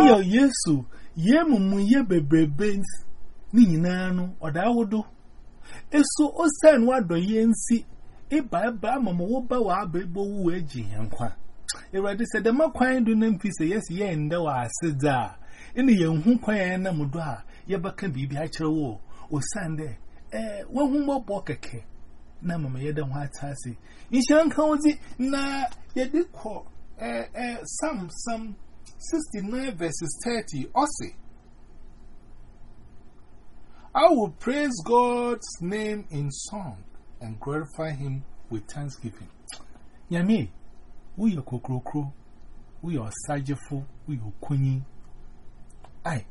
Iyo Yesu, ye mumu ye bebrebe n'ihi na anụ ọ dawodo eso ose anụ adọ ihe nsi ịba ebe ama ma wụba wa aba ebe owu wee ji ihe nkwa ewurade sị dama yesi yɛ nda wɔ ase da a ɛna yɛn ho kwan yɛn nam do a yɛbɛka biribi akyerɛ wɔ osan dɛ na mama yɛda ho ata ase. Nhyɛn na yɛde kɔ ɛɛ sam sam sixty nine verses thirty ɔsi. I will praise God's name in song and glorify him with thanksgiving. Yami, we are kokrokro, we are sajefo, we are kuni. Aye.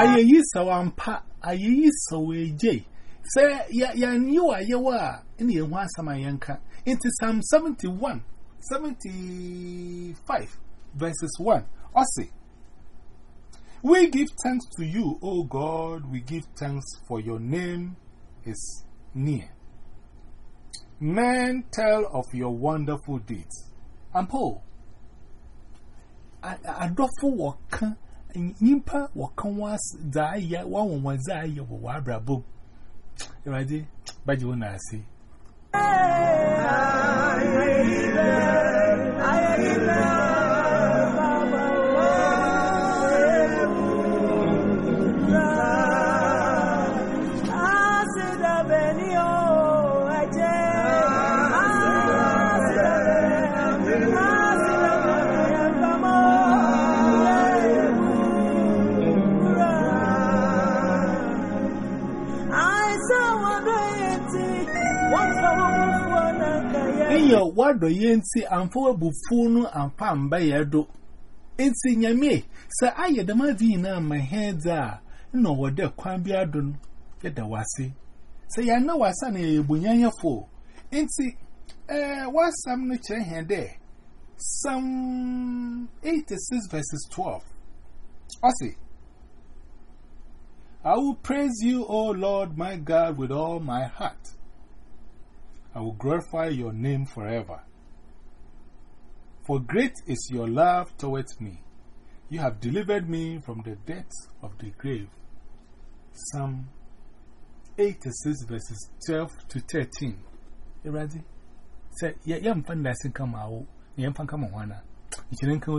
Aye, so ampa, aye, so a jay. Say, ya, ya, you are you are in the one Samayanka into Psalm 71, 75 verses 1. Ossie. We give thanks to you, O God. We give thanks for your name is near. Men tell of your wonderful deeds. And Paul, I do for work. Nimpa wakan was Zaya, one was Zaya, Wabra Bob. Ready? But you want to see. Iyo wado yenti amfo bufunu ampa mbaye do. Enti nyame se aye da mavi na ma heda no wode kwan bia do no yeda wase. Se ya na wasa na yebunyanya fo. Enti eh wasam no kire he de. Psalm 86 verses 12. Ose I will praise you, O Lord my God, with all my heart. I will glorify your name forever. For great is your love towards me. You have delivered me from the depths of the grave. Psalm 86 verses 12 to 13. You ready? Say, yeah, yeah, I'm finding that come out. Yeah, I'm finding can come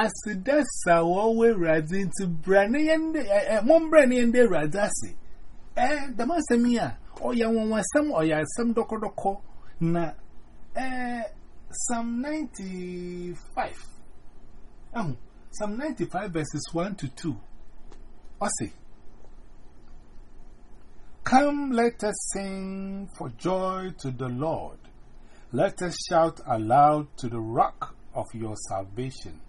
Ampa asidasa wawe radzi nti brane yende eh mom brane yende radzasi eh dama samia oya wonwa sam oya sam dokodoko na eh Psalm 95 um Psalm 95 verses 1 to 2 Ose Come let us sing for joy to the Lord. Let us shout aloud to the rock of your salvation.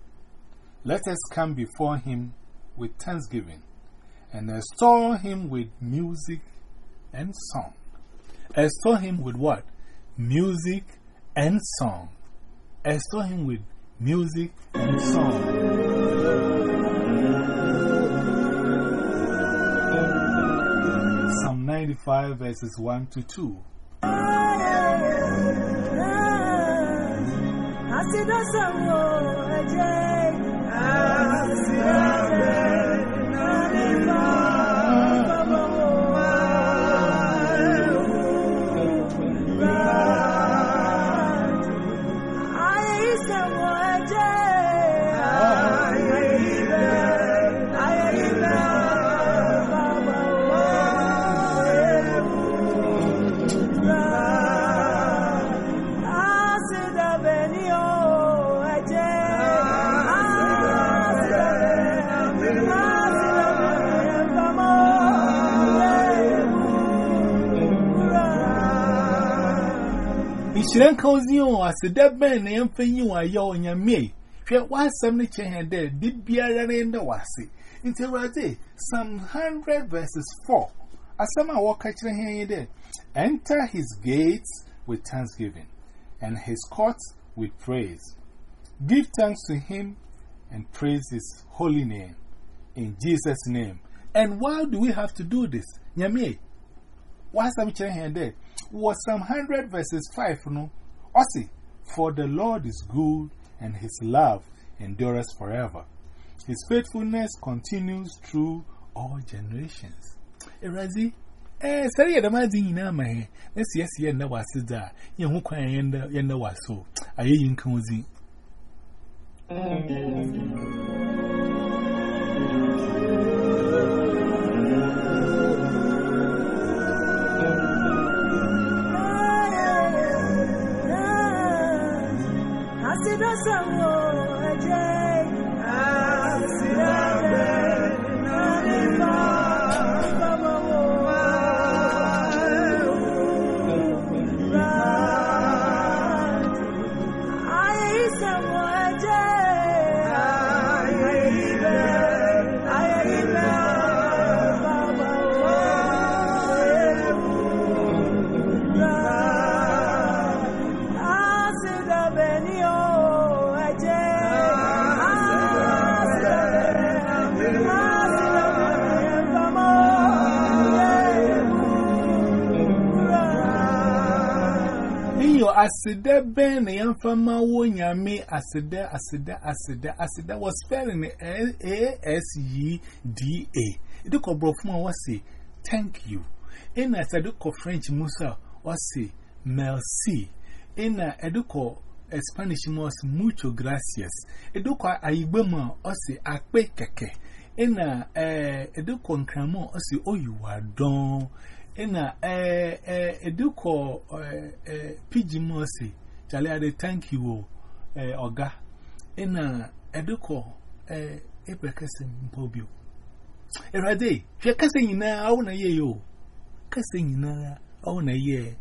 Let us come before him with thanksgiving and extol him with music and song. Extol him with what? Music and song. Extol him with music and song. Psalm 95 verses 1 to 2. Shiran Kauzio, as the dead man, the infant you are yo and your me. Share one seventy chain there, did be a in the wasi. Interrade, Psalm hundred verses four. As some are walk catching here there. Enter his gates with thanksgiving, and his courts with praise. Give thanks to him and praise his holy name. In Jesus' name. And why do we have to do this? Nyame, some chain here there? was Psalm 100 verses 5, no? Ossi, for the Lord is good and his love endures forever. His faithfulness continues through all generations. Erazi, eh, sorry, the man didn't know my. Let's yes, yes, no, was that. You who cry and you know what so. I ain't cozy. àti dọ́sàn wò ẹ̀jẹ̀ àti dábẹ́. Asida Ben, the Yamfama Wonyame, Asida, Asida, Asida, Asida was spelling A S E D A. It took a brofuma was say, Thank you. In a Saduko French Musa was say, Merci. In a Educo Spanish was mucho gracias. Educo Aibema or say, Akpe Keke. In a Educo Cramo or say, Oh, you are done. Ena, eh, eh, eduko, eh, eh, piji mwase, chale ade tanki wo, eh, oga. Ena, eh, epe kese mpobyo. Erade, chwe kese nina au na ye yo. Kese nina au na ye.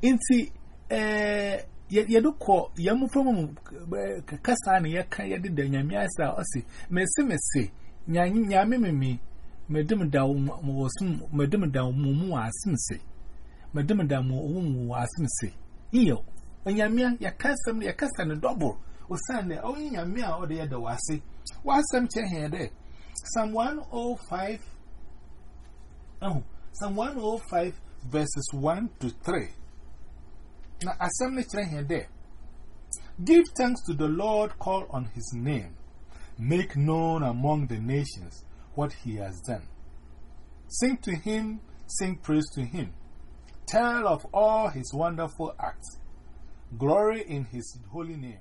Inti, eh, yeduko, yamu promo eh, kasa ane yaka yadida nyamiasa osi. Mese Madam Dow was Madam Dow Mumu Asimse. Madam Dow Mumu Asimse. Iyo, when Yamia, your custom, your custom, a double, or Sunday, oh, Yamia, or the other wasi. What's some chair here there? Psalm 105, oh, Psalm 105 verses 1 to 3. Now, assembly chair here there. Give thanks to the Lord, call on his name, make known among the nations what he has done. Sing to him, sing praise to him. Tell of all his wonderful acts. Glory in his holy name.